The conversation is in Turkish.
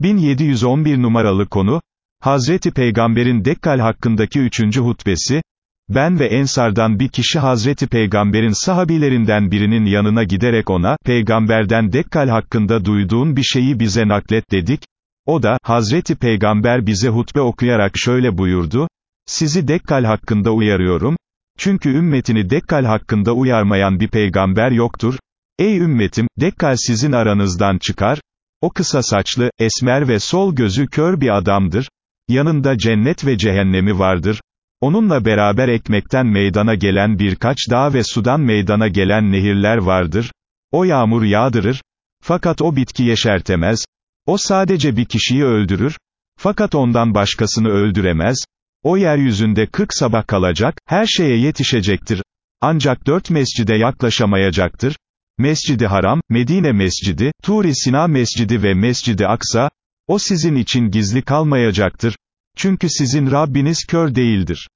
1711 numaralı konu, Hazreti Peygamber'in Dekkal hakkındaki üçüncü hutbesi, ben ve Ensardan bir kişi Hazreti Peygamber'in sahabilerinden birinin yanına giderek ona, Peygamberden Dekkal hakkında duyduğun bir şeyi bize naklet dedik, o da, Hazreti Peygamber bize hutbe okuyarak şöyle buyurdu, sizi Dekkal hakkında uyarıyorum, çünkü ümmetini Dekkal hakkında uyarmayan bir peygamber yoktur, ey ümmetim, Dekkal sizin aranızdan çıkar, o kısa saçlı, esmer ve sol gözü kör bir adamdır, yanında cennet ve cehennemi vardır, onunla beraber ekmekten meydana gelen birkaç dağ ve sudan meydana gelen nehirler vardır, o yağmur yağdırır, fakat o bitki yeşertemez, o sadece bir kişiyi öldürür, fakat ondan başkasını öldüremez, o yeryüzünde kırk sabah kalacak, her şeye yetişecektir, ancak dört mescide yaklaşamayacaktır, Mescidi Haram, Medine Mescidi, Tur-i Sina Mescidi ve Mescidi Aksa, o sizin için gizli kalmayacaktır, çünkü sizin Rabbiniz kör değildir.